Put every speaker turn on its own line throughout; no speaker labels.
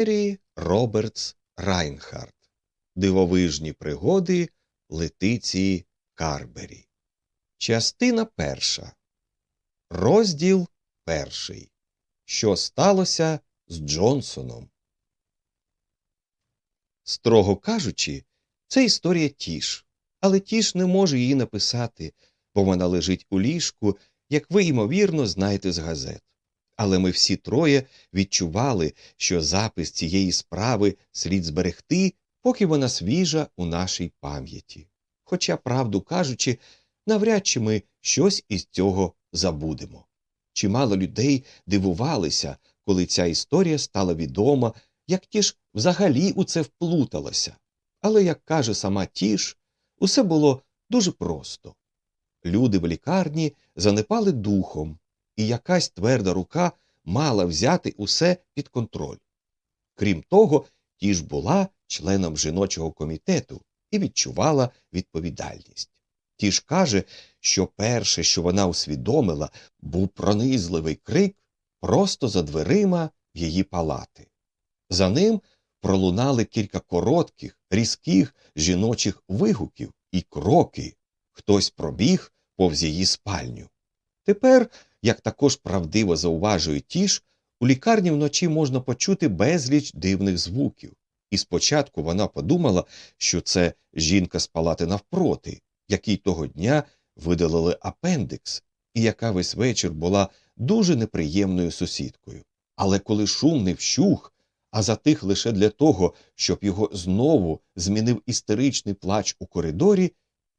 Мері Робертс Райнхард Дивовижні пригоди Летиції Карбері. Частина перша. Розділ перший. Що сталося з Джонсоном? Строго кажучи, це історія Тіш, але Тіш не може її написати, бо вона лежить у ліжку, як ви, ймовірно, знаєте з газет. Але ми всі троє відчували, що запис цієї справи слід зберегти, поки вона свіжа у нашій пам'яті. Хоча, правду кажучи, навряд чи ми щось із цього забудемо. Чимало людей дивувалися, коли ця історія стала відома, як тіж взагалі у це вплуталося. Але, як каже сама Тіш, усе було дуже просто. Люди в лікарні занепали духом, і якась тверда рука мала взяти усе під контроль. Крім того, Тіш була членом жіночого комітету і відчувала відповідальність. Тіш каже, що перше, що вона усвідомила, був пронизливий крик просто за дверима в її палати. За ним пролунали кілька коротких, різких жіночих вигуків і кроки. Хтось пробіг повз її спальню. Тепер, як також правдиво зауважує тіш, у лікарні вночі можна почути безліч дивних звуків, і спочатку вона подумала, що це жінка з палати навпроти, якій того дня видалили апендикс, і яка весь вечір була дуже неприємною сусідкою. Але коли шум не вщух, а затих лише для того, щоб його знову змінив істеричний плач у коридорі,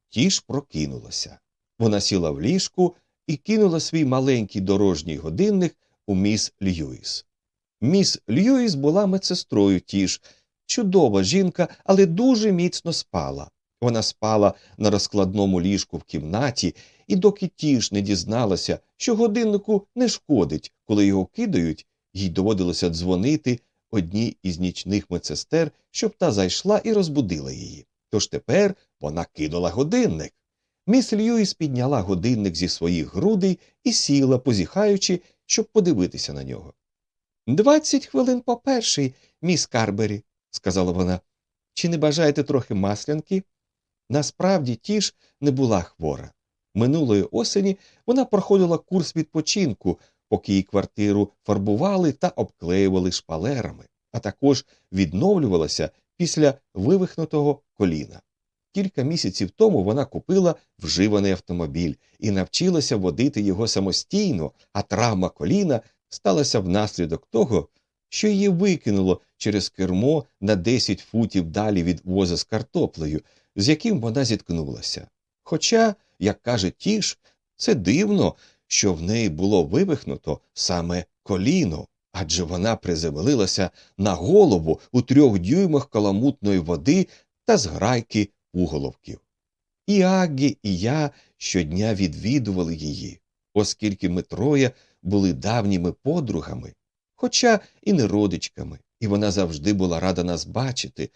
тіж прокинулася. Вона сіла в ліжку і кинула свій маленький дорожній годинник у міс Льюіс. Міс Льюіс була медсестрою тіж, чудова жінка, але дуже міцно спала. Вона спала на розкладному ліжку в кімнаті, і доки тіж не дізналася, що годиннику не шкодить, коли його кидають, їй доводилося дзвонити одній із нічних медсестер, щоб та зайшла і розбудила її. Тож тепер вона кинула годинник. Міс Льюіс підняла годинник зі своїх грудей і сіла, позіхаючи, щоб подивитися на нього. Двадцять хвилин по перший, міс Карбері, сказала вона. Чи не бажаєте трохи маслянки? Насправді ті ж не була хвора. Минулої осені вона проходила курс відпочинку, поки її квартиру фарбували та обклеювали шпалерами, а також відновлювалася після вивихнутого коліна. Кілька місяців тому вона купила вживаний автомобіль і навчилася водити його самостійно, а травма коліна сталася внаслідок того, що її викинуло через кермо на 10 футів далі від воза з картоплею, з яким вона зіткнулася. Хоча, як каже Тіш, це дивно, що в неї було вивихнуто саме коліно, адже вона приземлилася на голову у трьох дюймах каламутної води та зграйки уголовків. І Аггі, і я щодня відвідували її, оскільки ми троє були давніми подругами, хоча і не родичками, і вона завжди була рада нас бачити,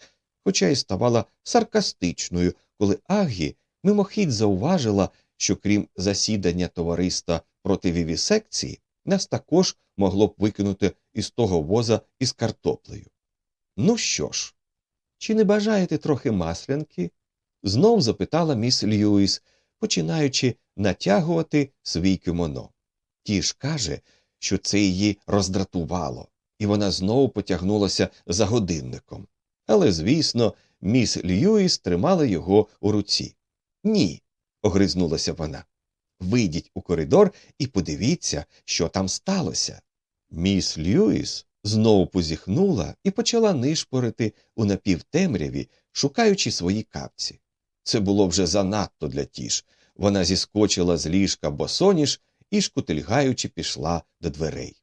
хоча й ставала саркастичною, коли Аггі мимохідь зауважила, що крім засідання товариства проти вівісекції, нас також могло б викинути із того воза із картоплею. Ну що ж, чи не бажаєте трохи маслянки? Знов запитала міс Льюіс, починаючи натягувати свій кимоно. Ті ж каже, що це її роздратувало, і вона знову потягнулася за годинником. Але, звісно, міс Льюіс тримала його у руці. Ні, огризнулася вона. Вийдіть у коридор і подивіться, що там сталося. Міс Льюіс знову позіхнула і почала нишпорити у напівтемряві, шукаючи свої капці. Це було вже занадто для тіш. Вона зіскочила з ліжка босоніж і, шкутильгаючи, пішла до дверей.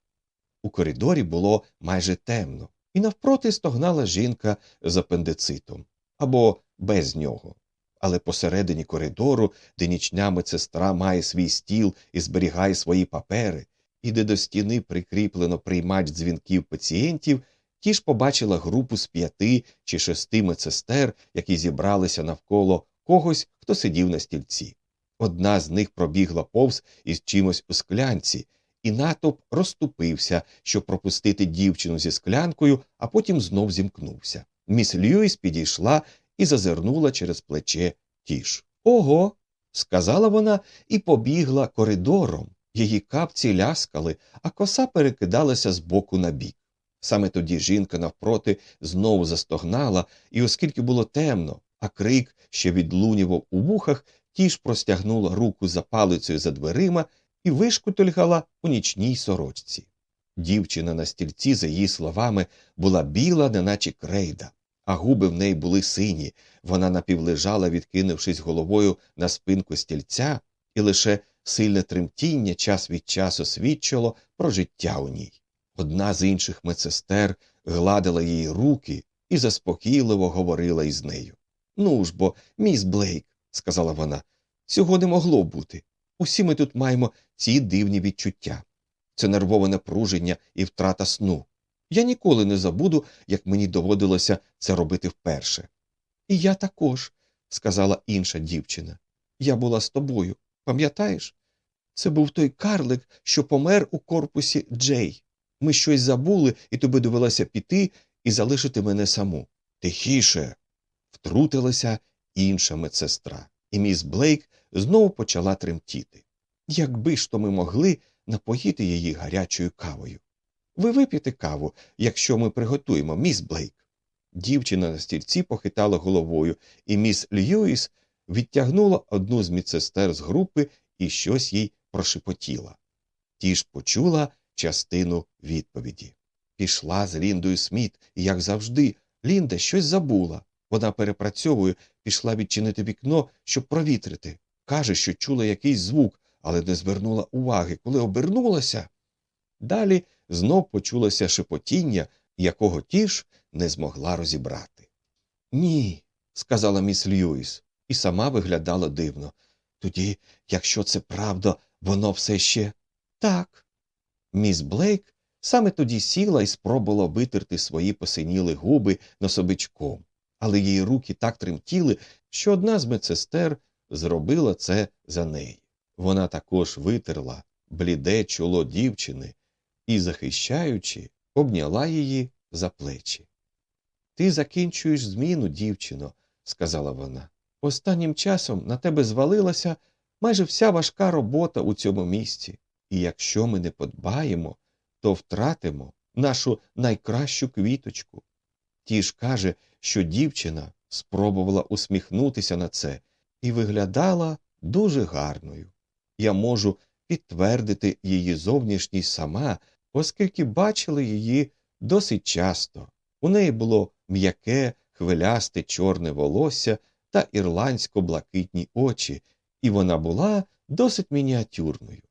У коридорі було майже темно, і навпроти стогнала жінка з апендицитом або без нього. Але посередині коридору, де нічня медсестра має свій стіл і зберігає свої папери, і де до стіни прикріплено приймач дзвінків пацієнтів, ті ж побачила групу з п'яти чи шести медсестер, які зібралися навколо когось, хто сидів на стільці. Одна з них пробігла повз із чимось у склянці, і натовп розступився, щоб пропустити дівчину зі склянкою, а потім знов зімкнувся. Міс Льюіс підійшла і зазирнула через плече тіш. Ого. сказала вона і побігла коридором. Її капці ляскали, а коса перекидалася з боку на бік. Саме тоді жінка навпроти знову застогнала, і, оскільки було темно, а крик ще відлунював у вухах, тіж простягнула руку за палицею за дверима і вишкутольгала у нічній сорочці. Дівчина на стільці, за її словами, була біла, неначе крейда, а губи в неї були сині. Вона напівлежала, відкинувшись головою на спинку стільця, і лише сильне тремтіння час від часу свідчило про життя у ній. Одна з інших медсестер гладила її руки і заспокійливо говорила із нею. Ну ж бо, міс Блейк, сказала вона, цього не могло бути. Усі ми тут маємо ці дивні відчуття. Це нервове напруження і втрата сну. Я ніколи не забуду, як мені доводилося це робити вперше. І я також, сказала інша дівчина. Я була з тобою, пам'ятаєш? Це був той карлик, що помер у корпусі Джей. Ми щось забули, і тобі довелося піти і залишити мене саму. Тихіше. Втрутилася інша медсестра, і міс Блейк знову почала тремтіти. Якби ж то ми могли напоїти її гарячою кавою. Ви вип'єте каву, якщо ми приготуємо, міс Блейк. Дівчина на стільці похитала головою, і міс Льюіс відтягнула одну з медсестер з групи і щось їй прошепотіла. Ті ж почула частину відповіді. Пішла з Ліндою Сміт, і, як завжди, Лінда щось забула. Вона перепрацьовує, пішла відчинити вікно, щоб провітрити. Каже, що чула якийсь звук, але не звернула уваги, коли обернулася. Далі знов почулося шепотіння, якого тіж не змогла розібрати. Ні, сказала міс Льюіс, і сама виглядала дивно. Тоді, якщо це правда, воно все ще так. Міс Блейк саме тоді сіла і спробувала витерти свої посиніли губи носовичком, але її руки так тремтіли, що одна з медсестер зробила це за неї. Вона також витерла бліде чоло дівчини і, захищаючи, обняла її за плечі. Ти закінчуєш зміну, дівчино, сказала вона. Останнім часом на тебе звалилася майже вся важка робота у цьому місці, і якщо ми не подбаємо, то втратимо нашу найкращу квіточку. Ті ж каже, що дівчина спробувала усміхнутися на це і виглядала дуже гарною. Я можу підтвердити її зовнішність сама, оскільки бачили її досить часто. У неї було м'яке, хвилясте чорне волосся та ірландсько блакитні очі, і вона була досить мініатюрною.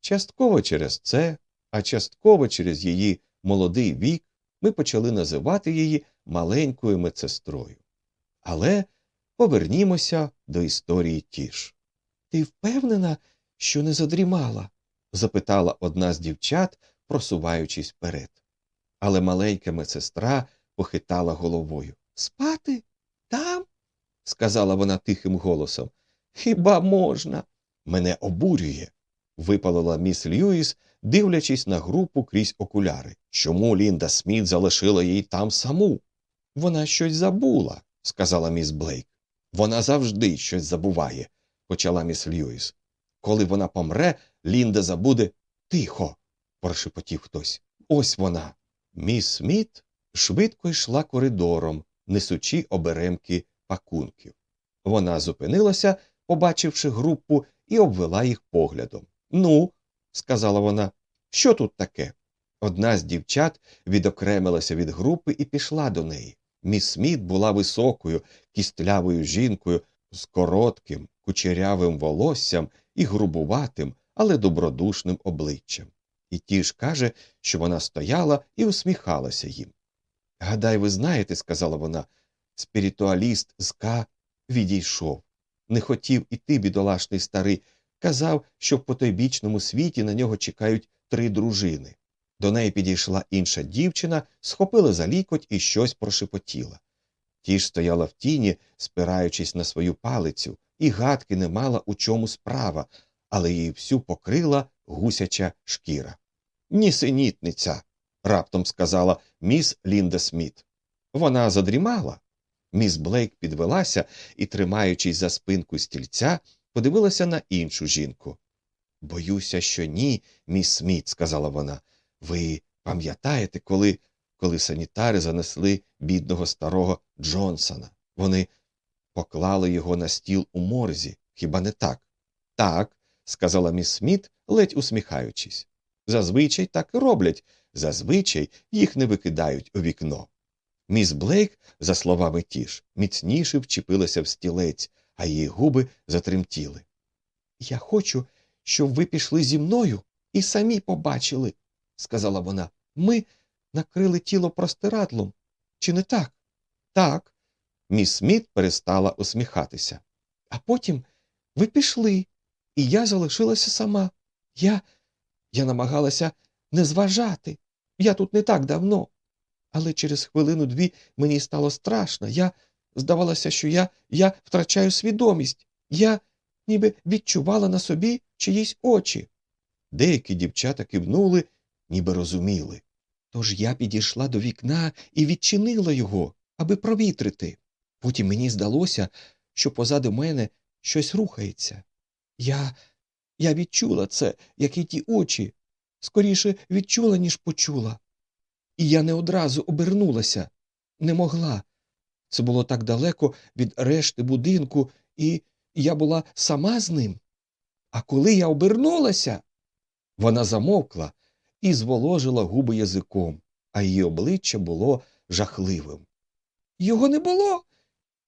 Частково через це, а частково через її молодий вік, ми почали називати її маленькою медсестрою. Але повернімося до історії тіш. Ти впевнена, що не задрімала? запитала одна з дівчат, просуваючись вперед. Але маленька медсестра похитала головою. Спати? Там? сказала вона тихим голосом. Хіба можна? Мене обурює, випалила міс Льюіс, дивлячись на групу крізь окуляри. Чому Лінда Сміт залишила її там саму? Вона щось забула, сказала міс Блейк. Вона завжди щось забуває, почала міс Льюіс. Коли вона помре, Лінда забуде тихо, прошепотів хтось. Ось вона. Міс Сміт швидко йшла коридором, несучи оберемки пакунків. Вона зупинилася, побачивши групу, і обвела їх поглядом. Ну, сказала вона, що тут таке? Одна з дівчат відокремилася від групи і пішла до неї. Міс Сміт була високою, кістлявою жінкою з коротким, кучерявим волоссям і грубуватим, але добродушним обличчям. І ті ж каже, що вона стояла і усміхалася їм. Гадай, ви знаєте, сказала вона, спіритуаліст з К відійшов. Не хотів іти, бідолашний старий, казав, що в потойбічному світі на нього чекають три дружини. До неї підійшла інша дівчина, схопила за лікоть і щось прошепотіла. Ті ж стояла в тіні, спираючись на свою палицю, і гадки не мала, у чому справа, але її всю покрила гусяча шкіра. Нісенітниця, раптом сказала міс Лінда Сміт. Вона задрімала. Міс Блейк підвелася і, тримаючись за спинку стільця, подивилася на іншу жінку. Боюся, що ні, міс Сміт, сказала вона. Ви пам'ятаєте, коли коли санітари занесли бідного старого Джонсона? Вони поклали його на стіл у морзі. Хіба не так? Так, сказала міс Сміт, ледь усміхаючись. Зазвичай так і роблять, зазвичай їх не викидають у вікно. Міс Блейк, за словами тіш, міцніше вчепилася в стілець, а її губи затремтіли. Я хочу, щоб ви пішли зі мною і самі побачили, сказала вона. Ми накрили тіло простирадлом. Чи не так? Так. Міс Сміт перестала усміхатися. А потім ви пішли, і я залишилася сама. Я я намагалася не зважати. Я тут не так давно. Але через хвилину дві мені стало страшно. Я здавалося, що я я втрачаю свідомість. Я ніби відчувала на собі чиїсь очі. Деякі дівчата кивнули, ніби розуміли. Тож я підійшла до вікна і відчинила його, аби провітрити. Потім мені здалося, що позаду мене щось рухається. Я я відчула це, як і ті очі, скоріше відчула, ніж почула. І я не одразу обернулася, не могла. Це було так далеко від решти будинку, і я була сама з ним. А коли я обернулася, вона замовкла і зволожила губи язиком, а її обличчя було жахливим. Його не було.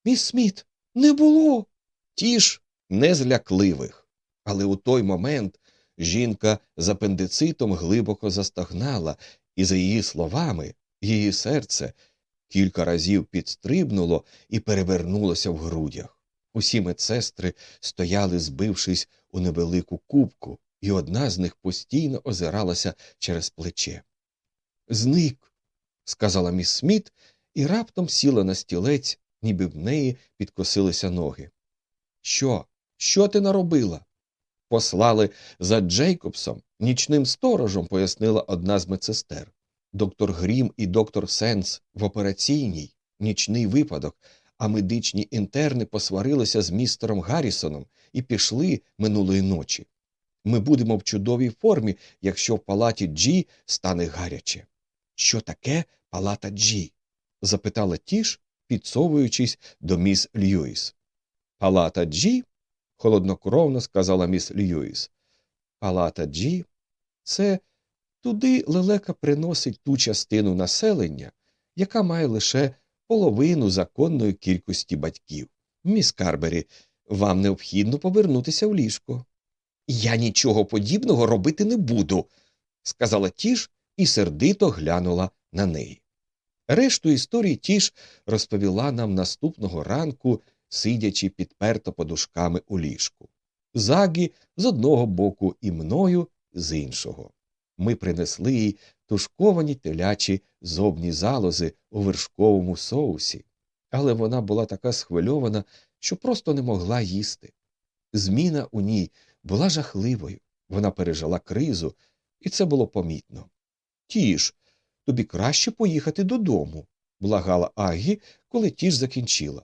Міс Сміт, не було. Ті ж незлякливих. Але у той момент жінка з апендицитом глибоко застогнала, і, за її словами, її серце кілька разів підстрибнуло і перевернулося в грудях. Усі медсестри стояли, збившись у невелику кубку, і одна з них постійно озиралася через плече. Зник, сказала міс Сміт, і раптом сіла на стілець, ніби в неї підкосилися ноги. Що? Що ти наробила? Послали за Джейкобсом, нічним сторожем, пояснила одна з медсестер. Доктор Грім і доктор Сенс в операційній, нічний випадок, а медичні інтерни посварилися з містером Гаррісоном і пішли минулої ночі. Ми будемо в чудовій формі, якщо в палаті Джі стане гаряче. Що таке палата Джі? запитала тіш, підсовуючись до міс Льюіс. Палата Джі, холоднокровно сказала міс Льюіс. Палата Джі це туди лелека приносить ту частину населення, яка має лише половину законної кількості батьків. Міс Карбері, вам необхідно повернутися в ліжко. Я нічого подібного робити не буду, сказала тіш і сердито глянула на неї. Решту історії тіш розповіла нам наступного ранку, сидячи підперто подушками у ліжку. Загі з одного боку і мною з іншого. Ми принесли їй тушковані телячі зобні залози у вершковому соусі, але вона була така схвильована, що просто не могла їсти. Зміна у ній була жахливою, вона пережила кризу, і це було помітно. Тіж, тобі краще поїхати додому, благала Агі, коли тіж закінчила.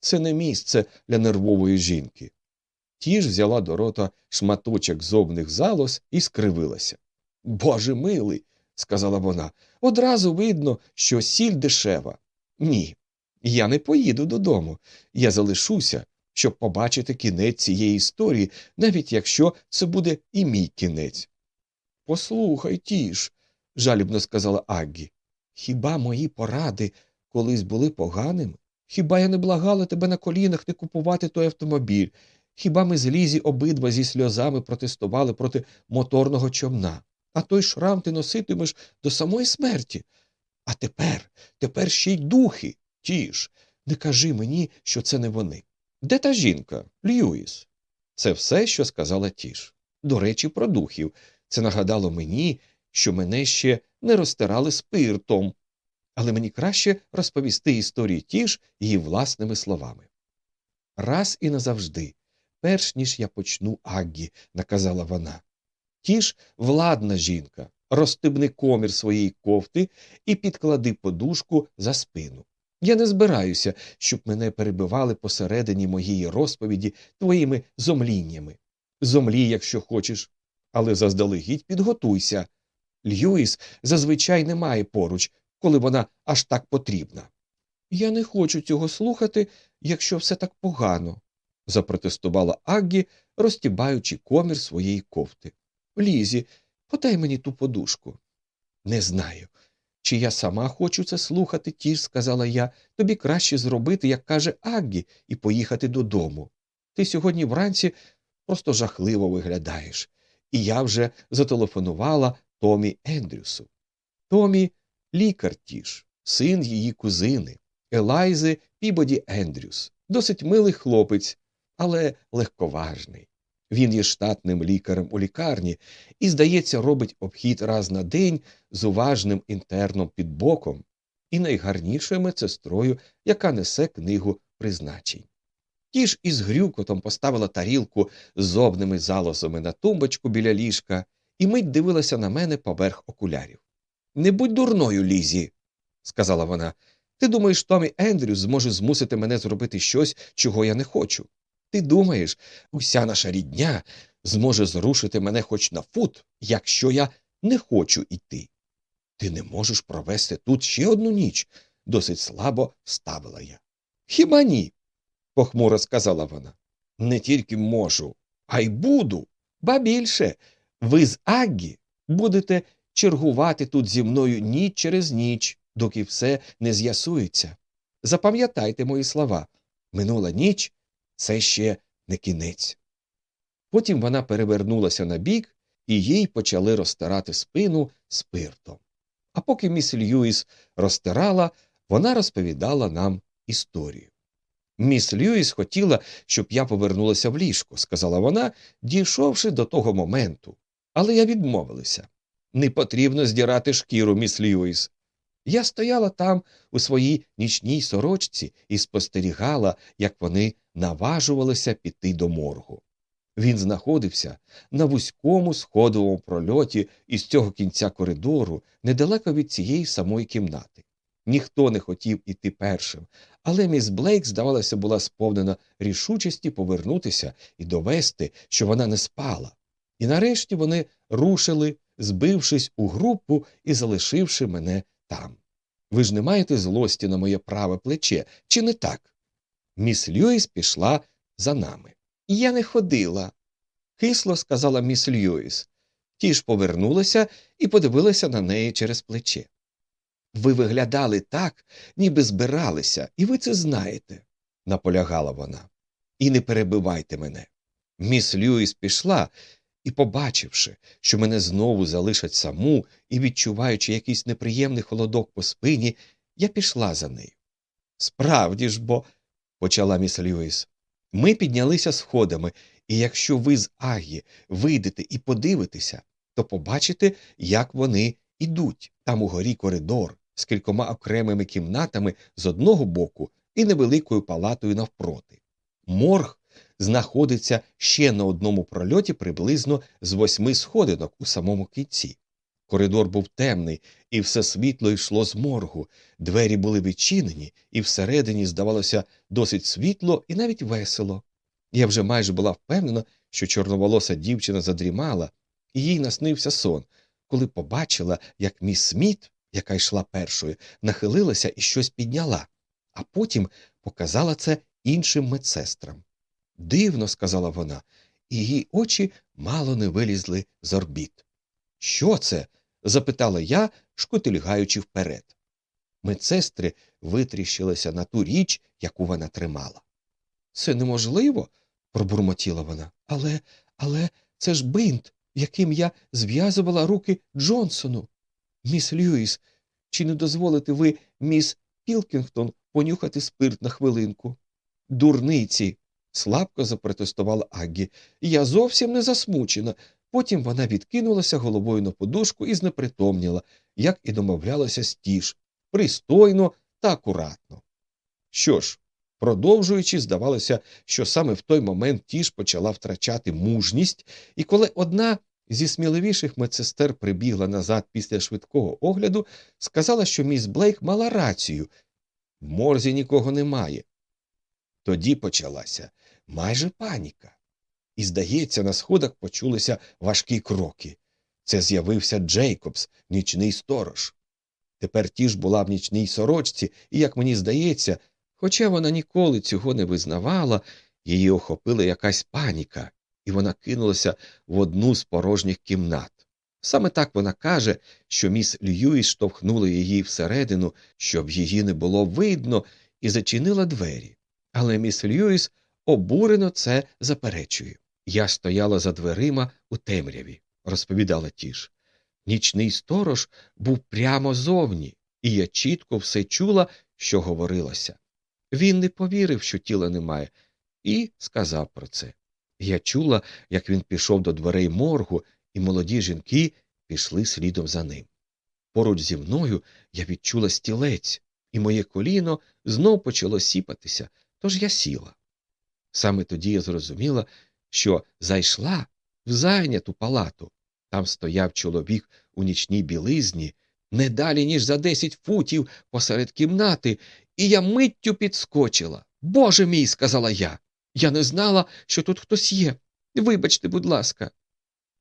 Це не місце для нервової жінки. Тіж взяла до рота шматочок зобних залоз і скривилася. Боже милий, сказала вона, одразу видно, що сіль дешева. Ні, я не поїду додому. Я залишуся, щоб побачити кінець цієї історії, навіть якщо це буде і мій кінець. Послухай, тіш, жалібно сказала Аггі. Хіба мої поради колись були поганими? Хіба я не благала тебе на колінах не купувати той автомобіль? Хіба ми з Лізі обидва зі сльозами протестували проти моторного човна? А той шрам ти носитимеш до самої смерті. А тепер, тепер ще й духи. Тіш, не кажи мені, що це не вони. Де та жінка? Льюіс. Це все, що сказала Тіш. До речі, про духів. Це нагадало мені, що мене ще не розтирали спиртом. Але мені краще розповісти історію Тіш її власними словами. Раз і назавжди, перш ніж я почну Аггі, наказала вона. Тіш владна жінка, розстебни комір своєї кофти і підклади подушку за спину. Я не збираюся, щоб мене перебивали посередині моєї розповіді твоїми зомліннями. Зомлі, якщо хочеш, але заздалегідь підготуйся. Льюіс зазвичай немає поруч, коли вона аж так потрібна. Я не хочу цього слухати, якщо все так погано, запротестувала Аггі, розтібаючи комір своєї кофти. Лізі, подай мені ту подушку. Не знаю. Чи я сама хочу це слухати, тіж, сказала я, тобі краще зробити, як каже Аггі, і поїхати додому. Ти сьогодні вранці просто жахливо виглядаєш, і я вже зателефонувала Томі Ендрюсу. Томі лікар тіж, син її кузини, Елайзи Пібоді Ендрюс, досить милий хлопець, але легковажний. Він є штатним лікарем у лікарні і, здається, робить обхід раз на день з уважним інтерном під боком і найгарнішою медсестрою, яка несе книгу призначень. Ті ж із грюкотом поставила тарілку з зобними залозами на тумбочку біля ліжка і мить дивилася на мене поверх окулярів. Не будь дурною, Лізі, сказала вона. Ти думаєш, Томі Ендрюс зможе змусити мене зробити щось, чого я не хочу. Ти думаєш, уся наша рідня зможе зрушити мене хоч на фут, якщо я не хочу йти. Ти не можеш провести тут ще одну ніч, досить слабо ставила я. Хіба ні? похмуро сказала вона. Не тільки можу, а й буду. Ба більше. Ви з Аггі будете чергувати тут зі мною ніч через ніч, доки все не з'ясується. Запам'ятайте мої слова минула ніч це ще не кінець. Потім вона перевернулася на бік, і їй почали розтирати спину спиртом. А поки міс Льюіс розтирала, вона розповідала нам історію. Міс Льюіс хотіла, щоб я повернулася в ліжко, сказала вона, дійшовши до того моменту. Але я відмовилася. Не потрібно здірати шкіру, міс Льюіс. Я стояла там у своїй нічній сорочці і спостерігала, як вони наважувалися піти до моргу. Він знаходився на вузькому сходовому прольоті із цього кінця коридору, недалеко від цієї самої кімнати. Ніхто не хотів іти першим, але міс Блейк, здавалося, була сповнена рішучості повернутися і довести, що вона не спала. І нарешті вони рушили, збившись у групу і залишивши мене там. Ви ж не маєте злості на моє праве плече, чи не так? Міс Льюіс пішла за нами. Я не ходила, кисло сказала міс Льюіс. Ті ж повернулася і подивилася на неї через плече. Ви виглядали так, ніби збиралися, і ви це знаєте, наполягала вона. І не перебивайте мене. Міс Льюіс пішла і, побачивши, що мене знову залишать саму і відчуваючи якийсь неприємний холодок по спині, я пішла за нею. Справді ж бо, почала міс Льюіс, ми піднялися сходами, і якщо ви з Агі вийдете і подивитеся, то побачите, як вони ідуть там угорі коридор з кількома окремими кімнатами з одного боку і невеликою палатою навпроти. Морг знаходиться ще на одному прольоті приблизно з восьми сходинок у самому кінці. Коридор був темний, і все світло йшло з моргу, двері були відчинені, і всередині здавалося досить світло і навіть весело. Я вже майже була впевнена, що чорноволоса дівчина задрімала, і їй наснився сон, коли побачила, як міс Сміт, яка йшла першою, нахилилася і щось підняла, а потім показала це іншим медсестрам. Дивно, сказала вона, і її очі мало не вилізли з орбіт. Що це? Запитала я, шкотильгаючи вперед. Медсестри витріщилися на ту річ, яку вона тримала. Це неможливо, пробурмотіла вона. Але, але це ж бинт, яким я зв'язувала руки Джонсону. Міс Льюіс, чи не дозволите ви, міс Пілкінгтон, понюхати спирт на хвилинку? Дурниці, слабко запротестувала Аггі. Я зовсім не засмучена. Потім вона відкинулася головою на подушку і знепритомніла, як і домовлялося стіж, пристойно та акуратно. Що ж, продовжуючи, здавалося, що саме в той момент тіж почала втрачати мужність, і коли одна зі сміливіших медсестер прибігла назад після швидкого огляду, сказала, що міс Блейк мала рацію в морзі нікого немає. Тоді почалася майже паніка. І, здається, на сходах почулися важкі кроки. Це з'явився Джейкобс, нічний сторож. Тепер ті ж була в нічній сорочці, і, як мені здається, хоча вона ніколи цього не визнавала, її охопила якась паніка, і вона кинулася в одну з порожніх кімнат. Саме так вона каже, що міс Льюіс штовхнула її всередину, щоб її не було видно, і зачинила двері. Але міс Льюіс обурено це заперечує. Я стояла за дверима у темряві, розповідала тіш. Нічний сторож був прямо зовні, і я чітко все чула, що говорилося. Він не повірив, що тіла немає, і сказав про це. Я чула, як він пішов до дверей моргу, і молоді жінки пішли слідом за ним. Поруч зі мною я відчула стілець, і моє коліно знов почало сіпатися, тож я сіла. Саме тоді я зрозуміла, що зайшла в зайняту палату. Там стояв чоловік у нічній білизні, не далі, ніж за десять футів посеред кімнати, і я миттю підскочила. Боже мій, сказала я. Я не знала, що тут хтось є. Вибачте, будь ласка.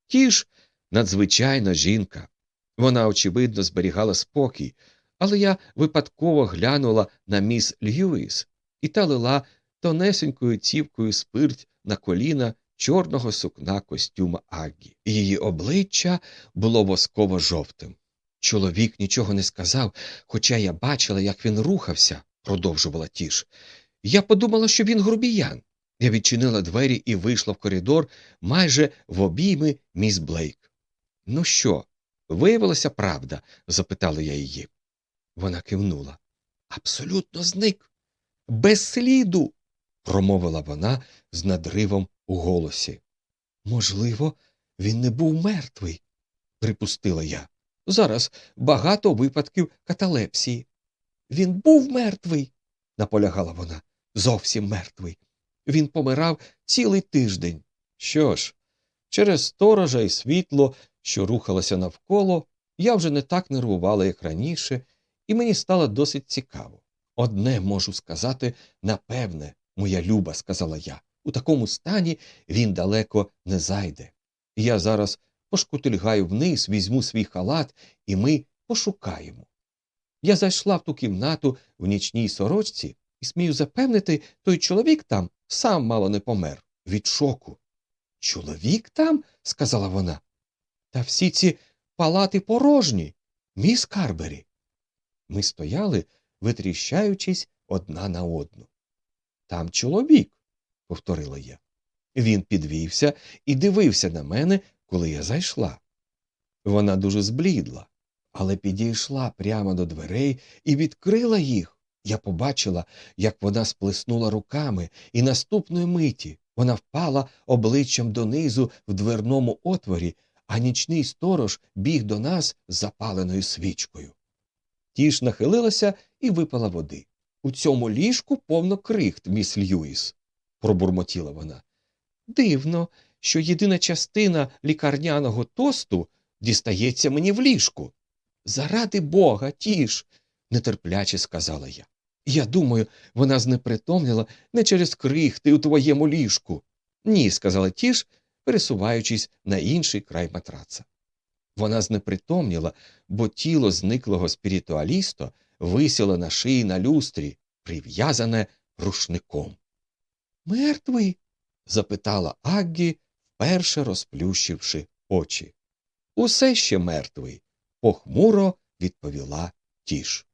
Ті ж надзвичайна жінка. Вона, очевидно, зберігала спокій, але я випадково глянула на міс Льюіс, і та лила тонесенькою цівкою спирть на коліна чорного сукна костюма Аггі. Її обличчя було восково жовтим. Чоловік нічого не сказав, хоча я бачила, як він рухався, продовжувала тіш. Я подумала, що він грубіян. Я відчинила двері і вийшла в коридор майже в обійми міс Блейк. Ну що, виявилася правда? запитала я її. Вона кивнула. Абсолютно зник. Без сліду, промовила вона з надривом у голосі. Можливо, він не був мертвий, припустила я. Зараз багато випадків каталепсії. Він був мертвий, наполягала вона. Зовсім мертвий. Він помирав цілий тиждень. Що ж, через сторожа і світло, що рухалося навколо, я вже не так нервувала, як раніше, і мені стало досить цікаво. Одне можу сказати напевне, моя люба, сказала я. У такому стані він далеко не зайде. Я зараз пошкутильгаю вниз, візьму свій халат, і ми пошукаємо. Я зайшла в ту кімнату в нічній сорочці і смію запевнити, той чоловік там сам мало не помер від шоку. Чоловік там? сказала вона. Та всі ці палати порожні, міс Карбері. Ми стояли, витріщаючись одна на одну. Там чоловік, повторила я. Він підвівся і дивився на мене, коли я зайшла. Вона дуже зблідла, але підійшла прямо до дверей і відкрила їх. Я побачила, як вона сплеснула руками, і наступної миті вона впала обличчям донизу в дверному отворі, а нічний сторож біг до нас з запаленою свічкою. Тіш нахилилася і випала води. У цьому ліжку повно крихт, міс Льюіс, пробурмотіла вона. Дивно, що єдина частина лікарняного тосту дістається мені в ліжку. Заради бога, тіш, нетерпляче сказала я. Я думаю, вона знепритомніла не через крихти у твоєму ліжку. Ні, сказала тіш, пересуваючись на інший край матраца. Вона знепритомніла, бо тіло зниклого спіритуаліста висіло на шиї на люстрі, прив'язане рушником. Мертвий? запитала Аггі, вперше розплющивши очі. Усе ще мертвий, похмуро відповіла тіш.